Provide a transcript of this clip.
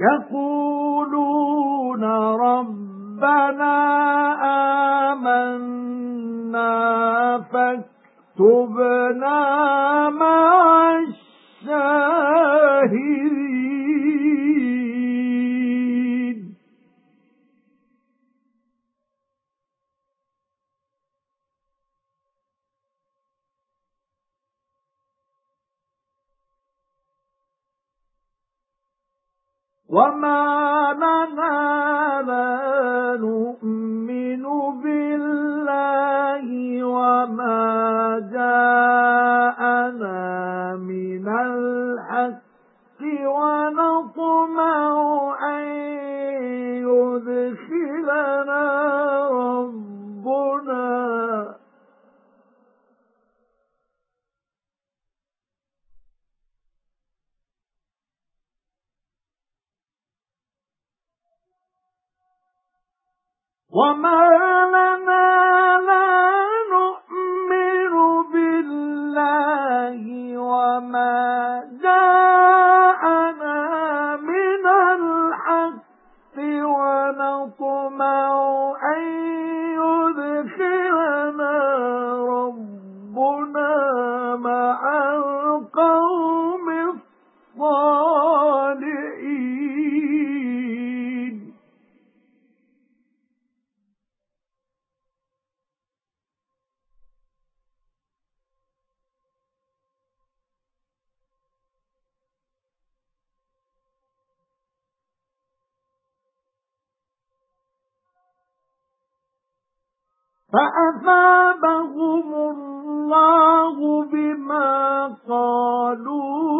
يَقُولُونَ رَبَّنَا آمَنَّا فَاكْتُبْنَا مَعَ وَمَا لَنَا لَا نُؤْمِنُ بِاللَّهِ وَمَا جَاءَنَا مِنَ الْحَقِّ وَنَطْمَعُ أَن يُدْخِلَنَا وَمَا لَنَا لَا نُؤْمِنُ بِاللَّهِ وَمَا جَاءَنَا مِنَ الْحَقِّ وَنَطْمَعُ فَأَثَابَهُمُ اللَّهُ بِمَا قَالُوا